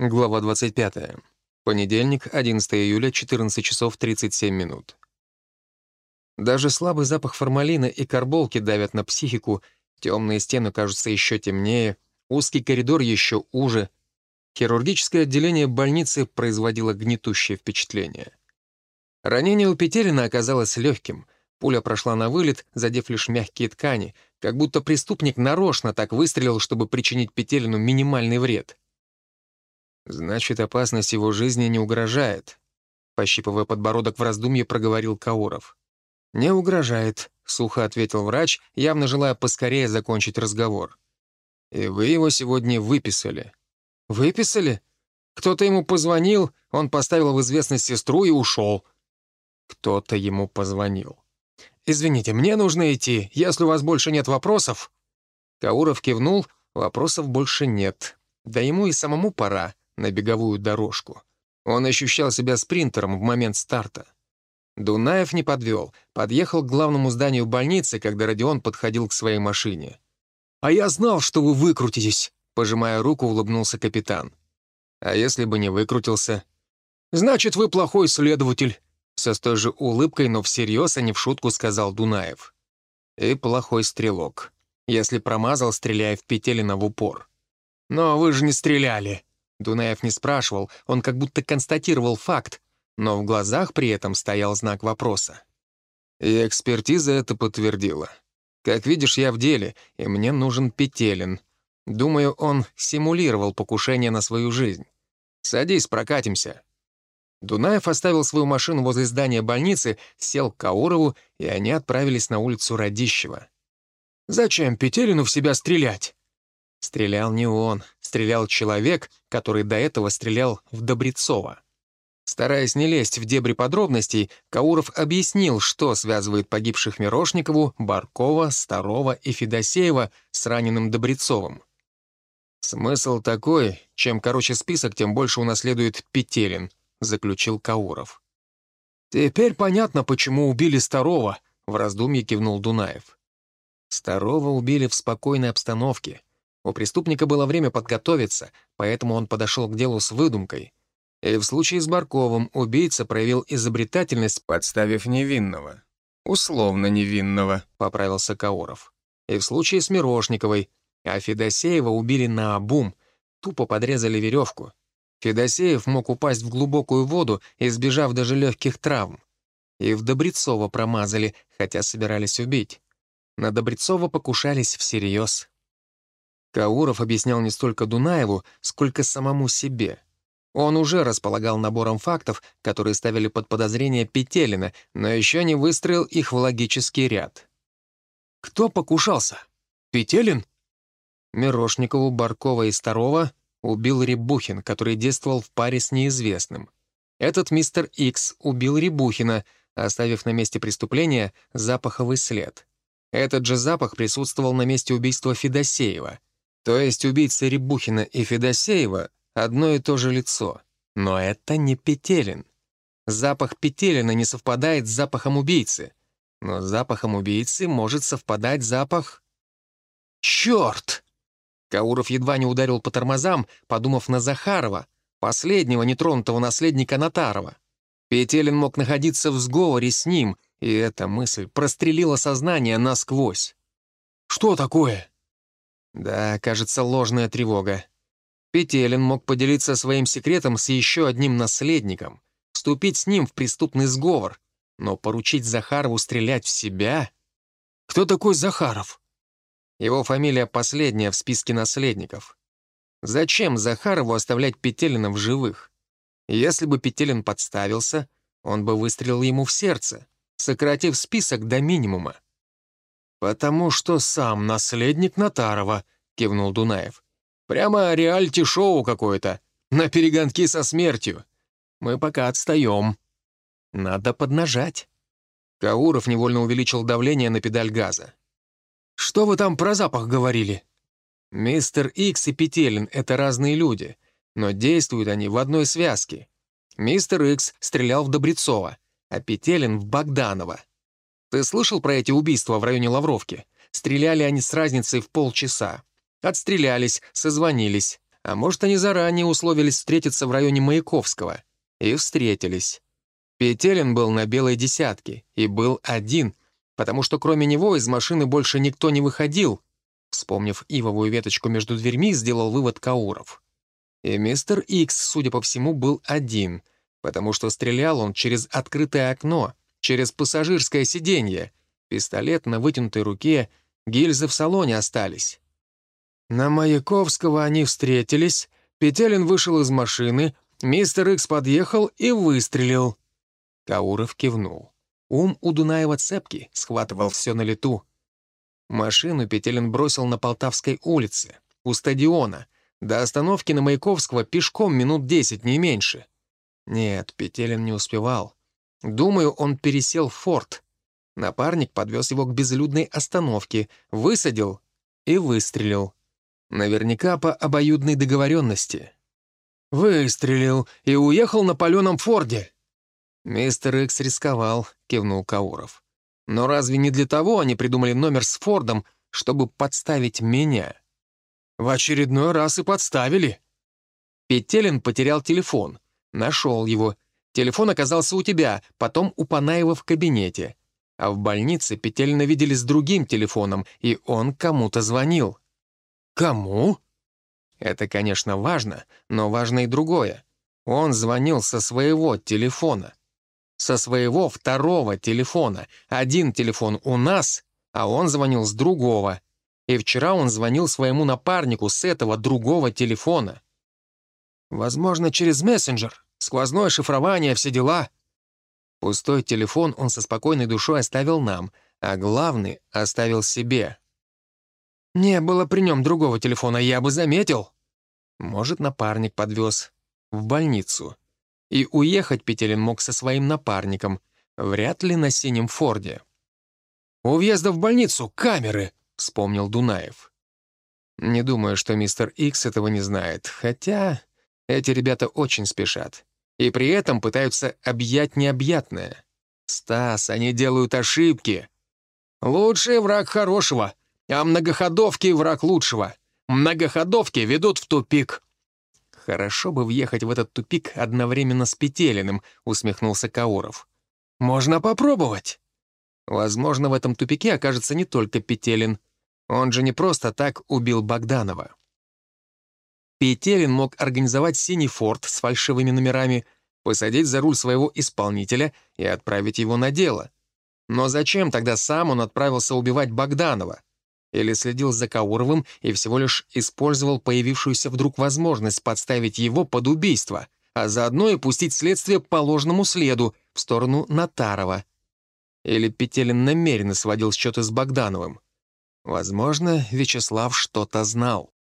Глава 25. Понедельник, 11 июля, 14 часов 37 минут. Даже слабый запах формалина и карболки давят на психику, темные стены кажутся еще темнее, узкий коридор еще уже. Хирургическое отделение больницы производило гнетущее впечатление. Ранение у Петелина оказалось легким. Пуля прошла на вылет, задев лишь мягкие ткани, как будто преступник нарочно так выстрелил, чтобы причинить Петелину минимальный вред. Значит, опасность его жизни не угрожает. Пощипывая подбородок в раздумье, проговорил Кауров. «Не угрожает», — сухо ответил врач, явно желая поскорее закончить разговор. «И вы его сегодня выписали». «Выписали? Кто-то ему позвонил, он поставил в известность сестру и ушел». «Кто-то ему позвонил». «Извините, мне нужно идти. Если у вас больше нет вопросов...» Кауров кивнул, вопросов больше нет. Да ему и самому пора на беговую дорожку. Он ощущал себя спринтером в момент старта. Дунаев не подвел, подъехал к главному зданию больницы, когда Родион подходил к своей машине. «А я знал, что вы выкрутитесь», — пожимая руку, улыбнулся капитан. «А если бы не выкрутился?» «Значит, вы плохой следователь», — все с той же улыбкой, но всерьез, а не в шутку сказал Дунаев. «И плохой стрелок, если промазал, стреляя в Петелина в упор». «Но вы же не стреляли», Дунаев не спрашивал, он как будто констатировал факт, но в глазах при этом стоял знак вопроса. И экспертиза это подтвердила. Как видишь, я в деле, и мне нужен Петелин. Думаю, он симулировал покушение на свою жизнь. Садись, прокатимся. Дунаев оставил свою машину возле здания больницы, сел к Каурову, и они отправились на улицу Радищева. «Зачем Петелину в себя стрелять?» Стрелял не он, стрелял человек, который до этого стрелял в Добрецова. Стараясь не лезть в дебри подробностей, Кауров объяснил, что связывает погибших Мирошникову, Баркова, Старова и Федосеева с раненым Добрецовым. «Смысл такой, чем короче список, тем больше унаследует Петелин», — заключил Кауров. «Теперь понятно, почему убили Старова», — в раздумье кивнул Дунаев. Старова убили в спокойной обстановке. У преступника было время подготовиться, поэтому он подошел к делу с выдумкой. И в случае с Барковым убийца проявил изобретательность, подставив невинного. «Условно невинного», — поправился Кауров. И в случае с Мирошниковой, а Федосеева убили на обум, тупо подрезали веревку. Федосеев мог упасть в глубокую воду, избежав даже легких травм. И в Добрецова промазали, хотя собирались убить. На Добрецова покушались всерьез. Кауров объяснял не столько Дунаеву, сколько самому себе. Он уже располагал набором фактов, которые ставили под подозрение Петелина, но еще не выстроил их в логический ряд. «Кто покушался? Петелин?» Мирошникову, Баркова и Старова убил Рябухин, который действовал в паре с неизвестным. Этот мистер Икс убил Рябухина, оставив на месте преступления запаховый след. Этот же запах присутствовал на месте убийства Федосеева — то есть убийцы Рябухина и Федосеева — одно и то же лицо. Но это не Петелин. Запах Петелина не совпадает с запахом убийцы. Но с запахом убийцы может совпадать запах... Черт! Кауров едва не ударил по тормозам, подумав на Захарова, последнего нетронутого наследника Натарова. Петелин мог находиться в сговоре с ним, и эта мысль прострелила сознание насквозь. «Что такое?» Да, кажется, ложная тревога. Петелин мог поделиться своим секретом с еще одним наследником, вступить с ним в преступный сговор, но поручить Захарову стрелять в себя? Кто такой Захаров? Его фамилия последняя в списке наследников. Зачем Захарову оставлять Петелина в живых? Если бы Петелин подставился, он бы выстрелил ему в сердце, сократив список до минимума. «Потому что сам наследник Натарова», — кивнул Дунаев. «Прямо реалити-шоу какое-то, на перегонки со смертью. Мы пока отстаем. Надо поднажать». Кауров невольно увеличил давление на педаль газа. «Что вы там про запах говорили?» «Мистер Икс и Петелин — это разные люди, но действуют они в одной связке. Мистер Икс стрелял в Добрецова, а Петелин — в Богданова. Ты слышал про эти убийства в районе Лавровки? Стреляли они с разницей в полчаса. Отстрелялись, созвонились. А может, они заранее условились встретиться в районе Маяковского. И встретились. Петелин был на белой десятке и был один, потому что кроме него из машины больше никто не выходил. Вспомнив ивовую веточку между дверьми, сделал вывод Кауров. И мистер Икс, судя по всему, был один, потому что стрелял он через открытое окно, через пассажирское сиденье. Пистолет на вытянутой руке, гильзы в салоне остались. На Маяковского они встретились, Петелин вышел из машины, мистер Икс подъехал и выстрелил. Кауров кивнул. Ум у Дунаева цепки, схватывал все на лету. Машину Петелин бросил на Полтавской улице, у стадиона. До остановки на Маяковского пешком минут десять, не меньше. Нет, Петелин не успевал. Думаю, он пересел в форт. Напарник подвез его к безлюдной остановке, высадил и выстрелил. Наверняка по обоюдной договоренности. «Выстрелил и уехал на паленом Форде». «Мистер Икс рисковал», — кивнул Кауров. Но разве не для того они придумали номер с Фордом, чтобы подставить меня? В очередной раз и подставили. Петелин потерял телефон. Нашел его. Телефон оказался у тебя, потом у Панаева в кабинете. А в больнице Петелина видели с другим телефоном, и он кому-то звонил. Кому? Это, конечно, важно, но важно и другое. Он звонил со своего телефона со своего второго телефона. Один телефон у нас, а он звонил с другого. И вчера он звонил своему напарнику с этого другого телефона. Возможно, через мессенджер, сквозное шифрование, все дела. Пустой телефон он со спокойной душой оставил нам, а главный оставил себе. Не было при нем другого телефона, я бы заметил. Может, напарник подвез в больницу. И уехать Петелин мог со своим напарником, вряд ли на синем Форде. «У въезда в больницу камеры», — вспомнил Дунаев. Не думаю, что мистер Икс этого не знает, хотя эти ребята очень спешат. И при этом пытаются объять необъятное. Стас, они делают ошибки. Лучший враг хорошего, а многоходовки — враг лучшего. Многоходовки ведут в тупик. «Хорошо бы въехать в этот тупик одновременно с Петелиным», — усмехнулся Кауров. «Можно попробовать». Возможно, в этом тупике окажется не только Петелин. Он же не просто так убил Богданова. Петелин мог организовать синий форт с фальшивыми номерами, посадить за руль своего исполнителя и отправить его на дело. Но зачем тогда сам он отправился убивать Богданова? Или следил за Кауровым и всего лишь использовал появившуюся вдруг возможность подставить его под убийство, а заодно и пустить следствие по ложному следу в сторону Натарова. Или Петелин намеренно сводил счеты с Богдановым. Возможно, Вячеслав что-то знал.